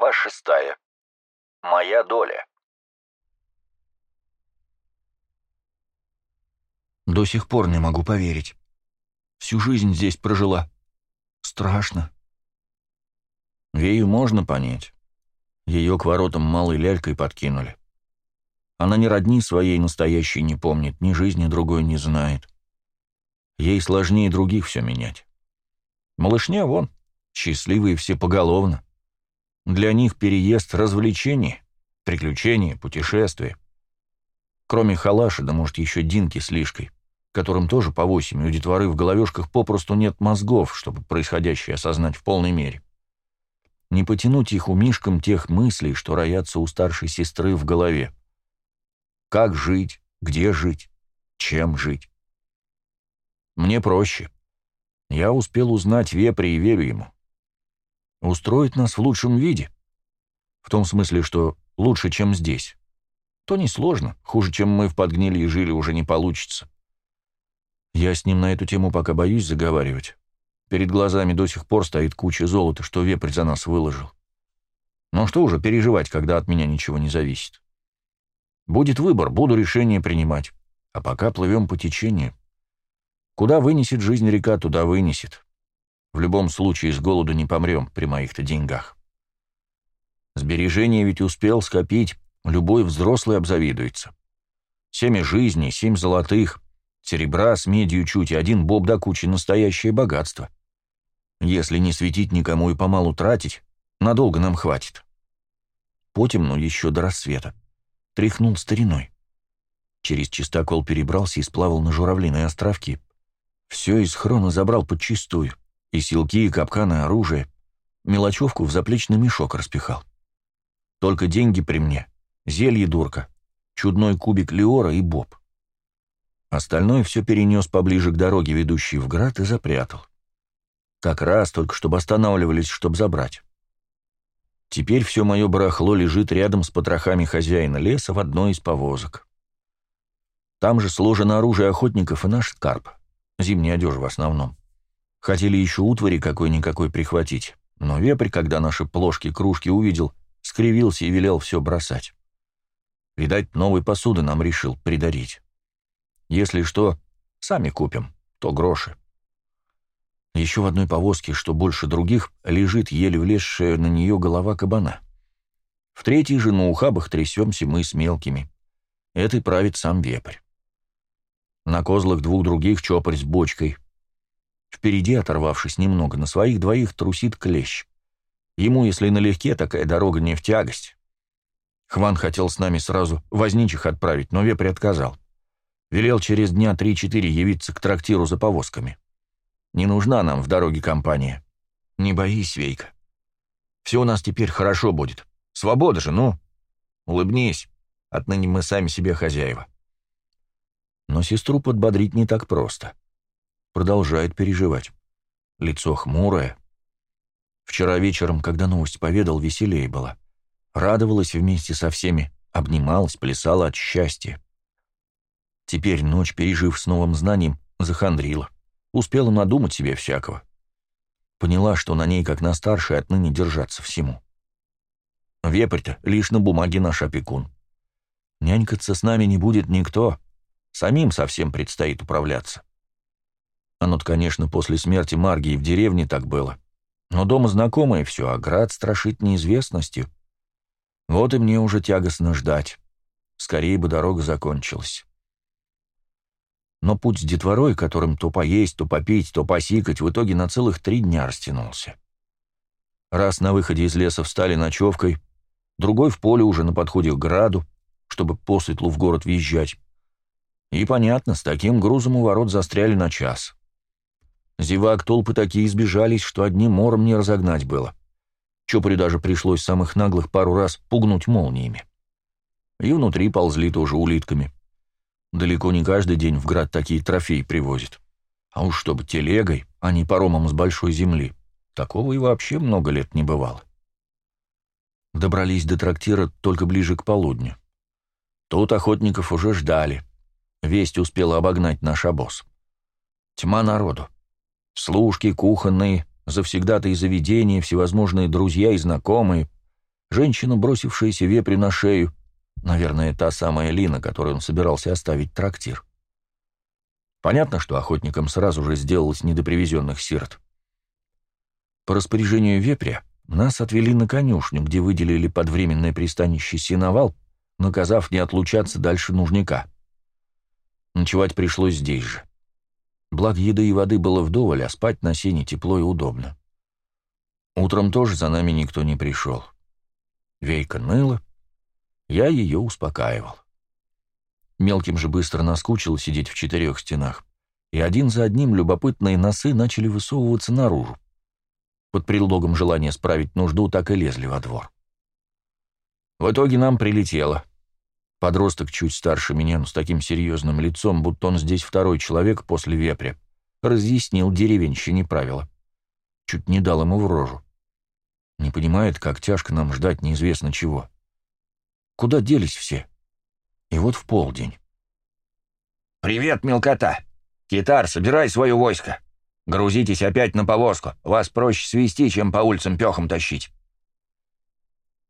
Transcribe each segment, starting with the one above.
Глава шестая. Моя доля. До сих пор не могу поверить. Всю жизнь здесь прожила. Страшно. Вею можно понять. Ее к воротам малой лялькой подкинули. Она ни родни своей настоящей не помнит, ни жизни другой не знает. Ей сложнее других все менять. Малышня вон, счастливые все поголовно. Для них переезд — развлечение, приключение, путешествие. Кроме халаша, да может еще Динки с Лишкой, которым тоже по восемь, у детворы в головешках попросту нет мозгов, чтобы происходящее осознать в полной мере. Не потянуть их умишкам тех мыслей, что роятся у старшей сестры в голове. Как жить, где жить, чем жить. Мне проще. Я успел узнать Вепре и верю ему. Устроить нас в лучшем виде. В том смысле, что лучше, чем здесь. То несложно. Хуже, чем мы в подгнили и жили, уже не получится. Я с ним на эту тему пока боюсь заговаривать. Перед глазами до сих пор стоит куча золота, что вепрь за нас выложил. Но что уже переживать, когда от меня ничего не зависит? Будет выбор, буду решение принимать. А пока плывем по течению. Куда вынесет жизнь река, туда вынесет. В любом случае с голоду не помрем при моих-то деньгах. Сбережения ведь успел скопить, любой взрослый обзавидуется. Семь жизней, семь золотых, серебра с медью чуть и один боб до кучи настоящее богатство. Если не светить никому и помалу тратить, надолго нам хватит. Потемну еще до рассвета. Тряхнул стариной. Через чистокол перебрался и сплавал на журавлиной островки. Все из хрона забрал подчистую. И силки, и капканы, оружие. Мелочевку в заплечный мешок распихал. Только деньги при мне, зелье дурка, чудной кубик Леора и Боб. Остальное все перенес поближе к дороге, ведущей в град, и запрятал. Как раз, только чтобы останавливались, чтобы забрать. Теперь все мое барахло лежит рядом с потрохами хозяина леса в одной из повозок. Там же сложено оружие охотников и наш скарб, зимняя одежда в основном. Хотели еще утвари какой-никакой прихватить, но вепрь, когда наши плошки-кружки увидел, скривился и велел все бросать. Видать, новой посуды нам решил придарить. Если что, сами купим, то гроши. Еще в одной повозке, что больше других, лежит еле влезшая на нее голова кабана. В третьей же на ухабах трясемся мы с мелкими. Это правит сам вепрь. На козлах двух других чопарь с бочкой — Впереди, оторвавшись немного, на своих двоих трусит клещ. Ему, если налегке, такая дорога не в тягость. Хван хотел с нами сразу возничих отправить, но вепрь отказал. Велел через дня три-четыре явиться к трактиру за повозками. Не нужна нам в дороге компания. Не боись, Вейка. Все у нас теперь хорошо будет. Свобода же, ну. Улыбнись. Отныне мы сами себе хозяева. Но сестру подбодрить не так просто. Продолжает переживать. Лицо хмурое. Вчера вечером, когда новость поведал, веселее было. Радовалась вместе со всеми, обнималась, плясала от счастья. Теперь ночь, пережив с новым знанием, захандрила. Успела надумать себе всякого. Поняла, что на ней, как на старшей, отныне держаться всему. Вепрь-то лишь на бумаге наш опекун. Нянькаться с нами не будет никто. Самим совсем предстоит управляться. Оно-то, конечно, после смерти Маргии в деревне так было. Но дома знакомое все, а град страшит неизвестностью. Вот и мне уже тягостно ждать. Скорее бы дорога закончилась. Но путь с детворой, которым то поесть, то попить, то посикать, в итоге на целых три дня растянулся. Раз на выходе из леса встали ночевкой, другой в поле уже на подходе к граду, чтобы по светлу в город въезжать. И понятно, с таким грузом у ворот застряли на час. Зевак толпы такие избежались, что одним мором не разогнать было. Чопорю даже пришлось самых наглых пару раз пугнуть молниями. И внутри ползли тоже улитками. Далеко не каждый день в град такие трофеи привозят. А уж чтобы телегой, а не паромом с большой земли. Такого и вообще много лет не бывало. Добрались до трактира только ближе к полудню. Тут охотников уже ждали. Весть успела обогнать наш обоз. Тьма народу. Служки кухонные, завсегдатые заведения, всевозможные друзья и знакомые. женщина, бросившаяся вепрю на шею, наверное, та самая Лина, которой он собирался оставить трактир. Понятно, что охотникам сразу же сделалось не до сирот. По распоряжению вепря нас отвели на конюшню, где выделили под временное пристанище сеновал, наказав не отлучаться дальше нужника. Ночевать пришлось здесь же. Благо еды и воды было вдоволь, а спать на сене тепло и удобно. Утром тоже за нами никто не пришел. Вейка ныла, я ее успокаивал. Мелким же быстро наскучило сидеть в четырех стенах, и один за одним любопытные носы начали высовываться наружу. Под предлогом желания справить нужду так и лезли во двор. В итоге нам прилетело. Подросток чуть старше меня, но с таким серьезным лицом, будто он здесь второй человек после вепря, разъяснил деревенщине правила. Чуть не дал ему в рожу. Не понимает, как тяжко нам ждать неизвестно чего. Куда делись все? И вот в полдень. «Привет, мелкота! Китар, собирай свое войско! Грузитесь опять на повозку, вас проще свести, чем по улицам пехом тащить!»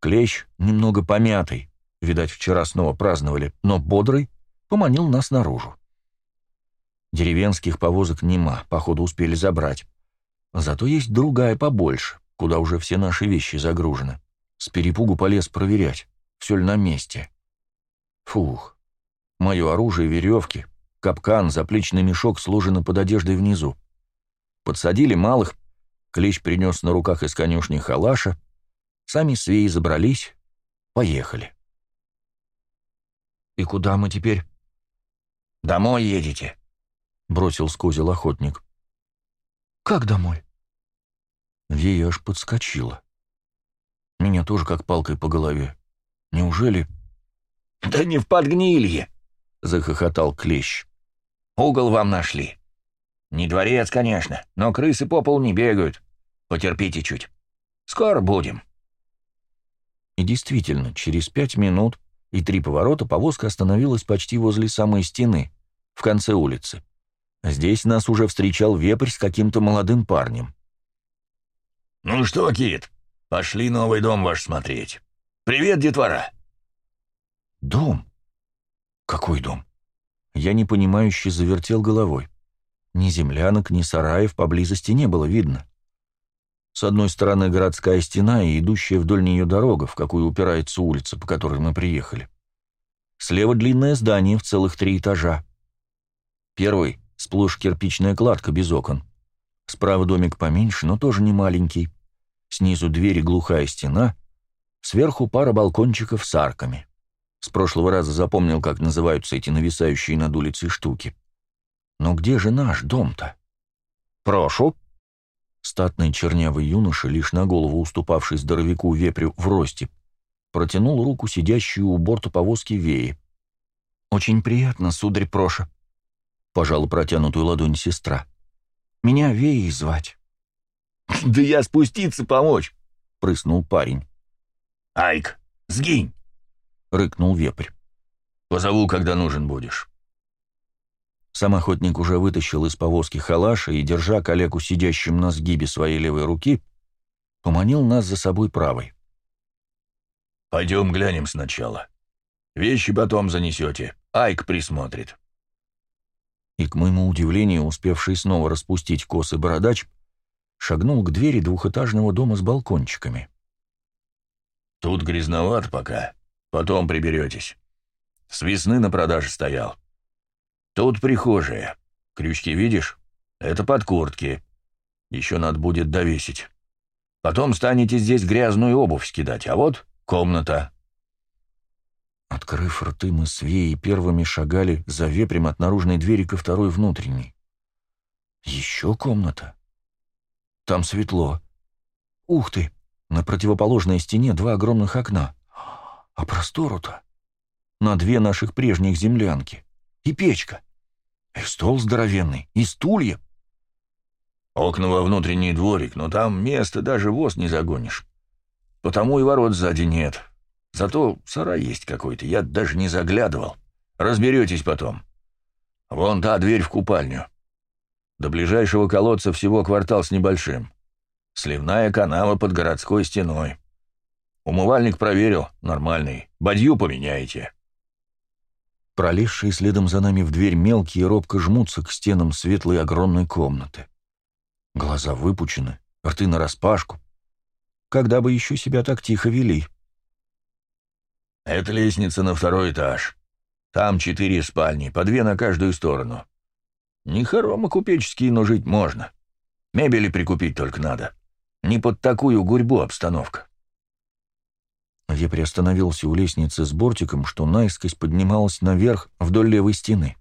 Клещ, немного помятый, видать, вчера снова праздновали, но бодрый, поманил нас наружу. Деревенских повозок нема, походу успели забрать. Зато есть другая побольше, куда уже все наши вещи загружены. С перепугу полез проверять, все ли на месте. Фух. Мое оружие, веревки, капкан, заплечный мешок сложены под одеждой внизу. Подсадили малых, клещ принес на руках из конюшни халаша, сами свеи забрались, поехали. «И куда мы теперь?» «Домой едете», — бросил скузил охотник. «Как домой?» Вея аж подскочила. Меня тоже как палкой по голове. Неужели... «Да не в подгнилье!» — захохотал Клещ. «Угол вам нашли. Не дворец, конечно, но крысы по полу не бегают. Потерпите чуть. Скоро будем». И действительно, через пять минут и три поворота повозка остановилась почти возле самой стены, в конце улицы. Здесь нас уже встречал вепрь с каким-то молодым парнем. «Ну что, Кит, пошли новый дом ваш смотреть. Привет, детвора!» «Дом? Какой дом?» Я непонимающе завертел головой. Ни землянок, ни сараев поблизости не было видно. С одной стороны городская стена и идущая вдоль нее дорога, в какую упирается улица, по которой мы приехали. Слева длинное здание в целых три этажа. Первый — сплошь кирпичная кладка без окон. Справа домик поменьше, но тоже не маленький. Снизу двери глухая стена, сверху пара балкончиков с арками. С прошлого раза запомнил, как называются эти нависающие над улицей штуки. Но где же наш дом-то? «Прошу». Статный чернявый юноша, лишь на голову уступавший здоровяку вепрю в росте, протянул руку сидящую у борта повозки Веи. «Очень приятно, сударь Проша», — пожала протянутую ладонь сестра. «Меня Веей звать». «Да я спуститься помочь», — прыснул парень. «Айк, сгинь!» — рыкнул вепрь. «Позову, когда нужен будешь». Сам охотник уже вытащил из повозки халаша и, держа коллегу сидящим на сгибе своей левой руки, поманил нас за собой правой. «Пойдем глянем сначала. Вещи потом занесете. Айк присмотрит». И, к моему удивлению, успевший снова распустить косы бородач, шагнул к двери двухэтажного дома с балкончиками. «Тут грязноват пока. Потом приберетесь. С весны на продаже стоял. Тут прихожая. Крючки видишь? Это под куртки. Еще надо будет довесить. Потом станете здесь грязную обувь скидать, а вот комната». Открыв рты, мы с Веей первыми шагали за вепрем от наружной двери ко второй внутренней. Еще комната. Там светло. Ух ты! На противоположной стене два огромных окна. А простору-то? На две наших прежних землянки. И печка. И стол здоровенный, и стулья. Окна во внутренний дворик, но там места даже воз не загонишь. Потому и ворот сзади нет. Зато сарай есть какой-то, я даже не заглядывал. Разберетесь потом. Вон та дверь в купальню. До ближайшего колодца всего квартал с небольшим. Сливная канава под городской стеной. Умывальник проверил, нормальный. Бадью поменяете». Пролезшие следом за нами в дверь мелкие робко жмутся к стенам светлой огромной комнаты. Глаза выпучены, рты нараспашку. Когда бы еще себя так тихо вели? «Это лестница на второй этаж. Там четыре спальни, по две на каждую сторону. Не хоромы купеческие, но жить можно. Мебели прикупить только надо. Не под такую гурьбу обстановка». Я приостановился у лестницы с бортиком, что наискось поднималась наверх вдоль левой стены.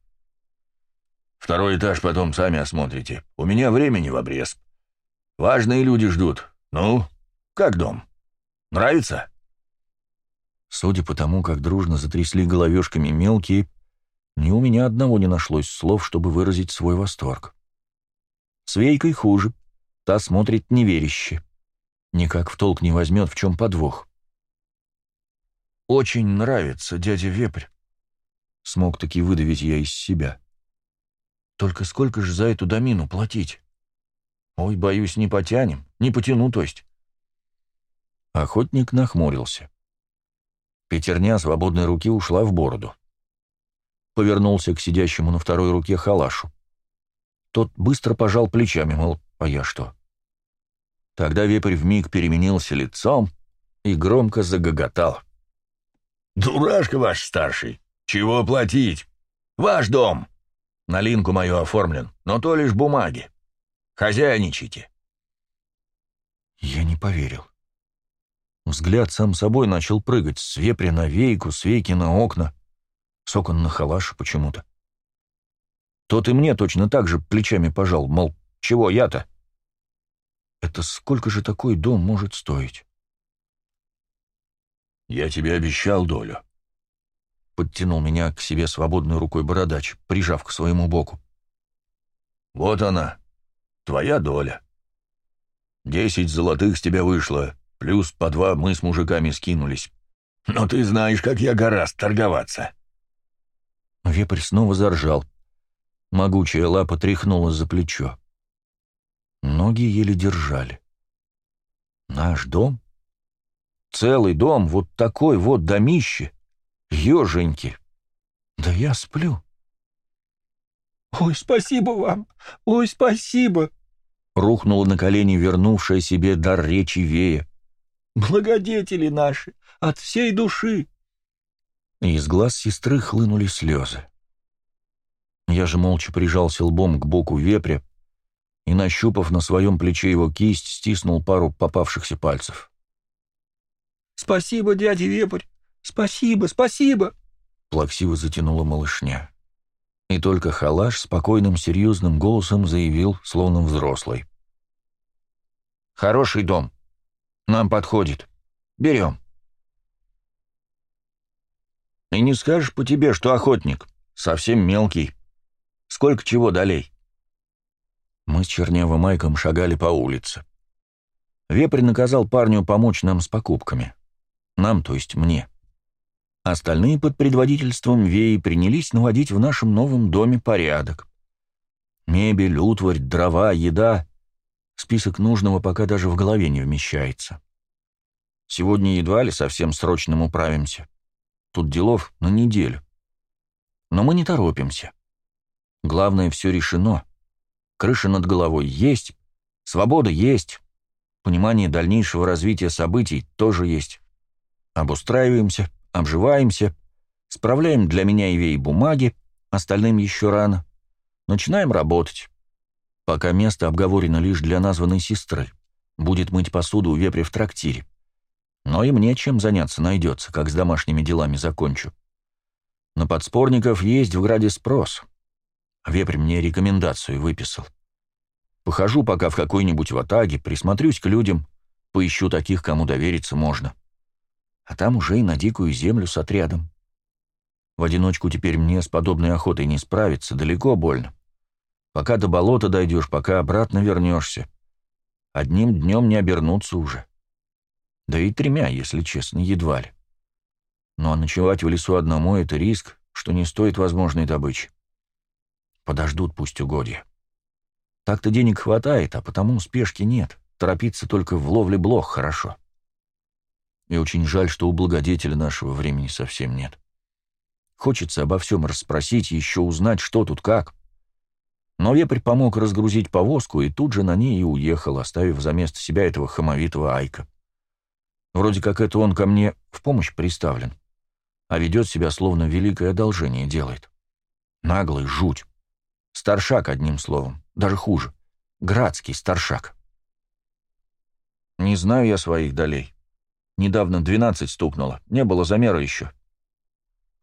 «Второй этаж потом сами осмотрите. У меня времени в обрез. Важные люди ждут. Ну, как дом? Нравится?» Судя по тому, как дружно затрясли головешками мелкие, ни у меня одного не нашлось слов, чтобы выразить свой восторг. С Вейкой хуже. Та смотрит неверяще. Никак в толк не возьмет, в чем подвох. «Очень нравится, дядя Вепрь», — смог таки выдавить я из себя. «Только сколько же за эту домину платить? Ой, боюсь, не потянем, не потяну, то есть». Охотник нахмурился. Пятерня свободной руки ушла в бороду. Повернулся к сидящему на второй руке халашу. Тот быстро пожал плечами, мол, а я что? Тогда вепрь вмиг переменился лицом и громко загоготал. «Дурашка ваш старший! Чего платить? Ваш дом! На линку мою оформлен, но то лишь бумаги. Хозяйничайте!» Я не поверил. Взгляд сам собой начал прыгать с вепря на вейку, с вейки на окна, с окон на халаш почему-то. Тот и мне точно так же плечами пожал, мол, чего я-то? Это сколько же такой дом может стоить? «Я тебе обещал долю», — подтянул меня к себе свободной рукой бородач, прижав к своему боку. «Вот она, твоя доля. Десять золотых с тебя вышло, плюс по два мы с мужиками скинулись. Но ты знаешь, как я гораст торговаться». Вепрь снова заржал. Могучая лапа тряхнула за плечо. Ноги еле держали. «Наш дом?» Целый дом, вот такой вот домище. Еженьки. Да я сплю. «Ой, спасибо вам! Ой, спасибо!» Рухнула на колени вернувшая себе дар речи Вея. «Благодетели наши! От всей души!» из глаз сестры хлынули слезы. Я же молча прижался лбом к боку вепря и, нащупав на своем плече его кисть, стиснул пару попавшихся пальцев. Спасибо, дядя Вепрь! Спасибо, спасибо!» Плаксиво затянула малышня. И только халаш спокойным, серьезным голосом заявил, словно взрослый. «Хороший дом. Нам подходит. Берем». «И не скажешь по тебе, что охотник. Совсем мелкий. Сколько чего долей?» Мы с Чернявым Майком шагали по улице. Вепрь наказал парню помочь нам с покупками. Нам, то есть мне. Остальные под предводительством Веи принялись наводить в нашем новом доме порядок. Мебель, утварь, дрова, еда. Список нужного пока даже в голове не вмещается. Сегодня едва ли совсем срочным управимся. Тут делов на неделю. Но мы не торопимся. Главное, все решено. Крыша над головой есть, свобода есть, понимание дальнейшего развития событий тоже есть. Обустраиваемся, обживаемся, справляем для меня и Вей бумаги, остальным еще рано. Начинаем работать. Пока место обговорено лишь для названной сестры. Будет мыть посуду у вепря в трактире. Но и мне чем заняться найдется, как с домашними делами закончу. На подспорников есть в граде спрос. Вепрь мне рекомендацию выписал. Похожу пока в какой-нибудь ватаге, присмотрюсь к людям, поищу таких, кому довериться можно а там уже и на дикую землю с отрядом. В одиночку теперь мне с подобной охотой не справиться, далеко больно. Пока до болота дойдешь, пока обратно вернешься. Одним днем не обернуться уже. Да и тремя, если честно, едва ли. Ну а ночевать в лесу одному — это риск, что не стоит возможной добычи. Подождут пусть угодья. Так-то денег хватает, а потому спешки нет. Торопиться только в ловле блох хорошо. И очень жаль, что у благодетеля нашего времени совсем нет. Хочется обо всем расспросить, еще узнать, что тут как. Но вепрь помог разгрузить повозку, и тут же на ней и уехал, оставив за место себя этого хамовитого Айка. Вроде как это он ко мне в помощь приставлен, а ведет себя, словно великое одолжение делает. Наглый жуть. Старшак, одним словом, даже хуже. Градский старшак. Не знаю я своих долей. Недавно двенадцать стукнуло, не было замера еще.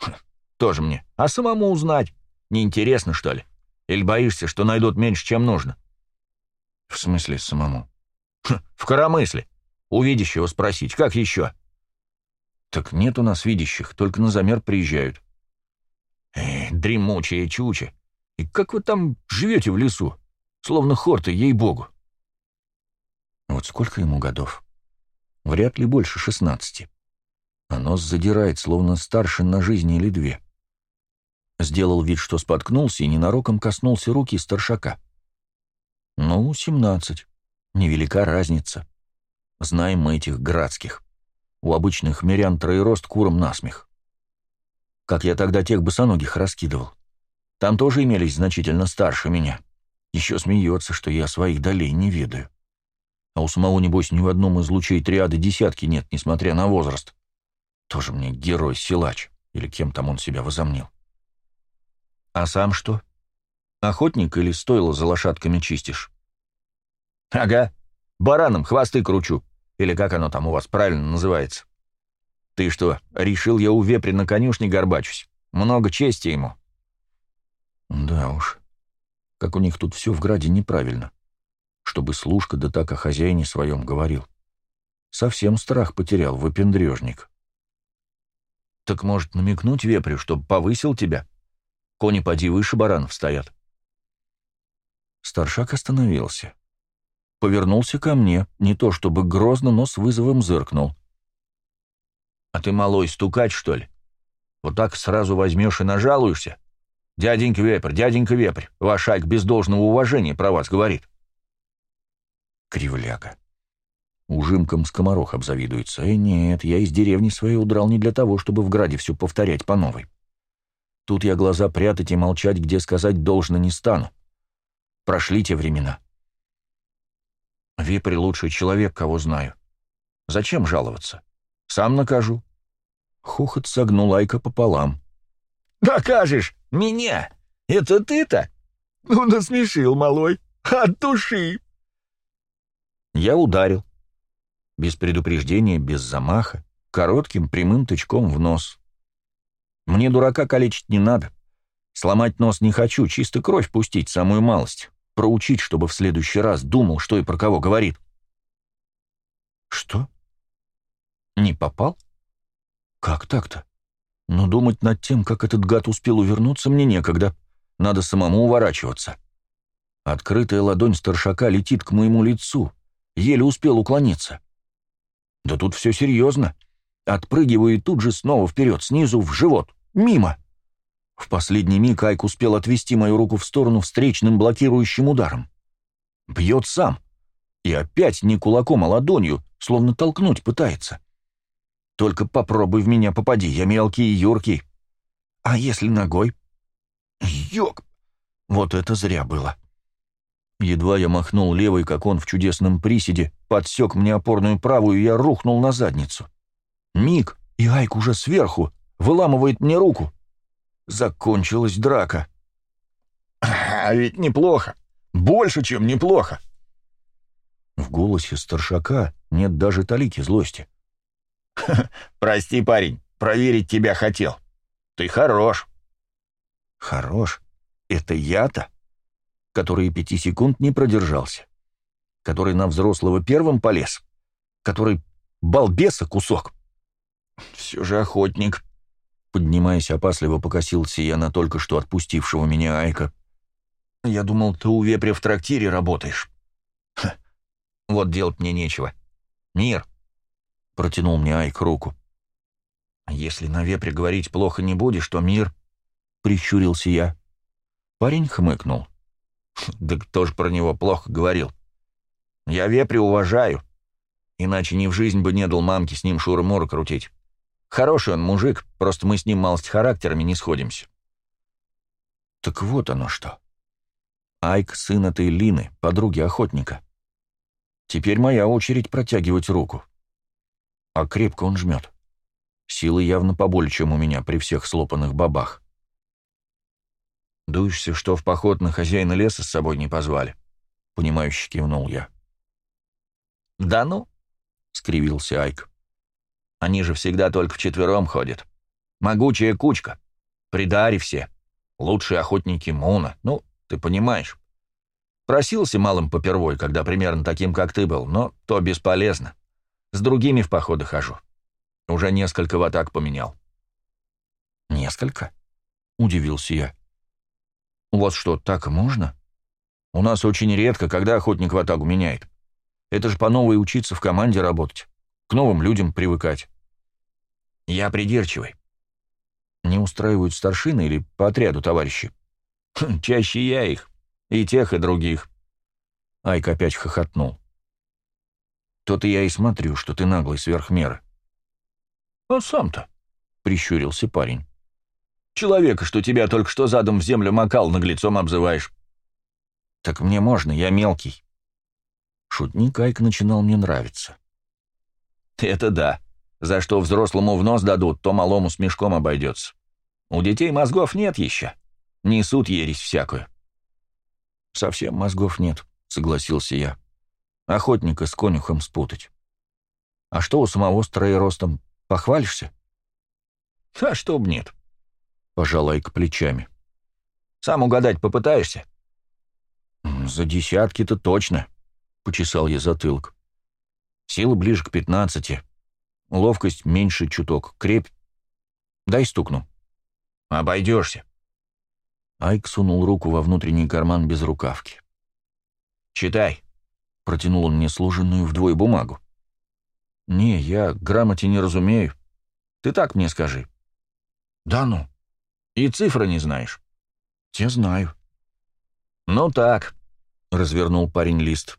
Хм, тоже мне. А самому узнать? Неинтересно, что ли? Или боишься, что найдут меньше, чем нужно? В смысле самому? Хм, в коромысле. У видящего спросить, как еще? Так нет у нас видящих, только на замер приезжают. Эх, дремучая чуча. И как вы там живете в лесу? Словно хорты, ей-богу. Вот сколько ему годов? Вряд ли больше шестнадцати. А нос задирает, словно старше на жизни или две. Сделал вид, что споткнулся, и ненароком коснулся руки старшака. Ну, семнадцать. Невелика разница. Знаем мы этих градских. У обычных мирян троерост куром насмех. Как я тогда тех босоногих раскидывал. Там тоже имелись значительно старше меня. Еще смеется, что я своих долей не ведаю. А у самого, небось, ни в одном из лучей триады десятки нет, несмотря на возраст. Тоже мне герой-силач, или кем там он себя возомнил. А сам что? Охотник или стоило за лошадками чистишь? Ага, бараном хвосты кручу, или как оно там у вас правильно называется. Ты что, решил я у вепри на конюшне горбачусь? Много чести ему. Да уж, как у них тут все в граде неправильно. Чтобы служка да так о хозяине своем говорил. Совсем страх потерял, выпендрежник. Так может намекнуть вепрю, чтобы повысил тебя? Кони поди выше баранов стоят. Старшак остановился. Повернулся ко мне, не то чтобы грозно, но с вызовом зыркнул. «А ты, малой, стукать, что ли? Вот так сразу возьмешь и нажалуешься? Дяденька Вепрь, дяденька Вепрь, ваш Айк без должного уважения про вас говорит». Кривляга. Ужимком скоморох обзавидуется. И нет, я из деревни своей удрал не для того, чтобы в граде все повторять по новой. Тут я глаза прятать и молчать, где сказать должно, не стану. Прошли те времена. Вепрь лучший человек, кого знаю. Зачем жаловаться? Сам накажу. Хохот согнул Айка пополам. «Докажешь! Меня! Это ты-то? Ну, насмешил, малой! От души!» Я ударил. Без предупреждения, без замаха, коротким прямым тычком в нос. Мне дурака калечить не надо. Сломать нос не хочу, чисто кровь пустить, самую малость. Проучить, чтобы в следующий раз думал, что и про кого говорит. Что? Не попал? Как так-то? Но думать над тем, как этот гад успел увернуться, мне некогда. Надо самому уворачиваться. Открытая ладонь старшака летит к моему лицу. Еле успел уклониться. Да тут все серьезно. Отпрыгиваю и тут же снова вперед, снизу, в живот. Мимо. В последний миг Айк успел отвести мою руку в сторону встречным блокирующим ударом. Бьет сам. И опять не кулаком, а ладонью, словно толкнуть пытается. Только попробуй в меня попади, я мелкий и юркий. А если ногой? Ёк! Вот это зря было. Едва я махнул левой, как он в чудесном приседе, подсек мне опорную правую, и я рухнул на задницу. Миг, и Айк уже сверху, выламывает мне руку. Закончилась драка. «А ведь неплохо. Больше, чем неплохо». В голосе старшака нет даже талики злости. «Прости, парень, проверить тебя хотел. Ты хорош». «Хорош? Это я-то?» Который пяти секунд не продержался. Который на взрослого первым полез. Который балбеса кусок. Все же охотник. Поднимаясь опасливо, покосился я на только что отпустившего меня Айка. «Я думал, ты у вепря в трактире работаешь». Ха, вот делать мне нечего. Мир!» — протянул мне Айк руку. «Если на вепре говорить плохо не будешь, то мир...» — прищурился я. Парень хмыкнул. «Да кто ж про него плохо говорил? Я вепре уважаю. Иначе ни в жизнь бы не дал мамке с ним шуры-муры крутить. Хороший он мужик, просто мы с ним малость характерами не сходимся. Так вот оно что. Айк — сын этой Лины, подруги охотника. Теперь моя очередь протягивать руку. А крепко он жмет. Силы явно поболее, чем у меня при всех слопанных бабах. «Дуешься, что в поход на хозяина леса с собой не позвали?» — понимающе кивнул я. «Да ну!» — скривился Айк. «Они же всегда только вчетвером ходят. Могучая кучка. Придари все. Лучшие охотники Муна. Ну, ты понимаешь. Просился малым попервой, когда примерно таким, как ты был, но то бесполезно. С другими в походы хожу. Уже несколько в атак поменял». «Несколько?» — удивился я. «У вас что, так можно? У нас очень редко, когда охотник в атаку меняет. Это же по новой учиться в команде работать, к новым людям привыкать. Я придирчивый. Не устраивают старшины или по отряду товарищи? Хм, чаще я их. И тех, и других. Айк опять хохотнул. То-то я и смотрю, что ты наглый сверх меры. А сам-то, прищурился парень. Человека, что тебя только что задом в землю макал, наглецом обзываешь. Так мне можно, я мелкий. Шутник Айк начинал мне нравиться. Это да. За что взрослому в нос дадут, то малому с мешком обойдется. У детей мозгов нет еще. Несут ересь всякую. Совсем мозгов нет, согласился я. Охотника с конюхом спутать. А что у самого с троеростом? Похвалишься? А что б нет. Пожал Айк плечами. Сам угадать попытаешься? За десятки-то точно, почесал я затылок. Сила ближе к пятнадцати. Ловкость меньше чуток. Крепь. Дай стукну. Обойдешься. Айк сунул руку во внутренний карман без рукавки. «Читай», — протянул он мне сложенную вдвое бумагу. «Не, я грамоте не разумею. Ты так мне скажи». «Да ну. И цифры не знаешь?» «Те знаю». «Ну так», — развернул парень лист.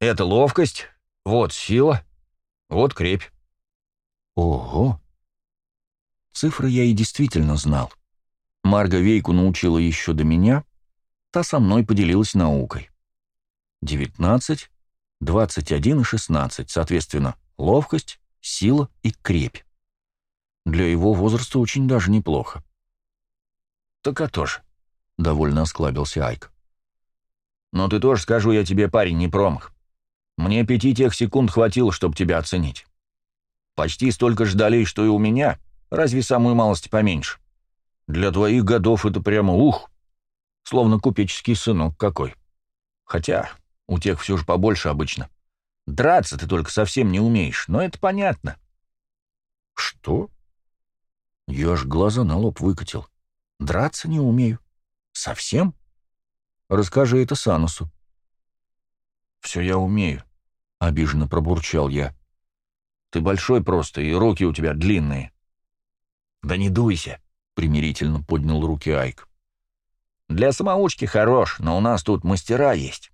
«Это ловкость, вот сила, вот крепь». «Ого!» Цифры я и действительно знал. Марга Вейку научила еще до меня, та со мной поделилась наукой. 19, 21 и 16, соответственно, ловкость, сила и крепь. Для его возраста очень даже неплохо. «Так а то ж», — довольно осклабился Айк. «Но ты тоже, скажу я тебе, парень, не промах. Мне пяти тех секунд хватило, чтобы тебя оценить. Почти столько долей, что и у меня, разве самую малость поменьше. Для твоих годов это прямо ух, словно купеческий сынок какой. Хотя у тех все же побольше обычно. Драться ты только совсем не умеешь, но это понятно. Что? Я аж глаза на лоб выкатил. Драться не умею. Совсем? Расскажи это Санусу. Все я умею, обиженно пробурчал я. Ты большой просто, и руки у тебя длинные. Да не дуйся, примирительно поднял руки Айк. Для самоучки хорош, но у нас тут мастера есть.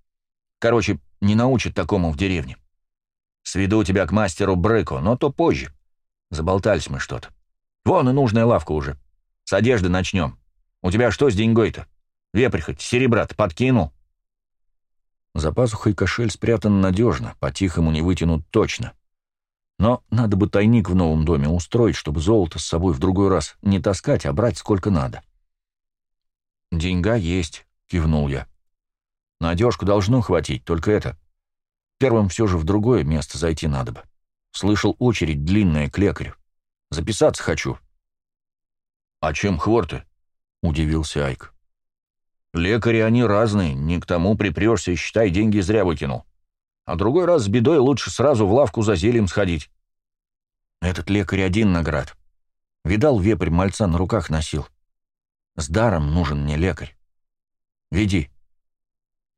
Короче, не научат такому в деревне. Сведу тебя к мастеру Брыку, но то позже. Заболтались мы что-то. Вон и нужная лавка уже. С одежды начнем. У тебя что с деньгой-то? Вепрь хоть серебра-то подкинул? За пазухой кошель спрятан надежно, по-тихому не вытянут точно. Но надо бы тайник в новом доме устроить, чтобы золото с собой в другой раз не таскать, а брать сколько надо. «Деньга есть», — кивнул я. «На одежку должно хватить, только это. Первым все же в другое место зайти надо бы. Слышал очередь длинная к лекарю. Записаться хочу». «А чем хворты?» — удивился Айк. «Лекари они разные, не к тому припрешься считай, деньги зря выкинул а другой раз с бедой лучше сразу в лавку за зельем сходить. Этот лекарь один наград. Видал, вепрь мальца на руках носил. С даром нужен мне лекарь. Веди.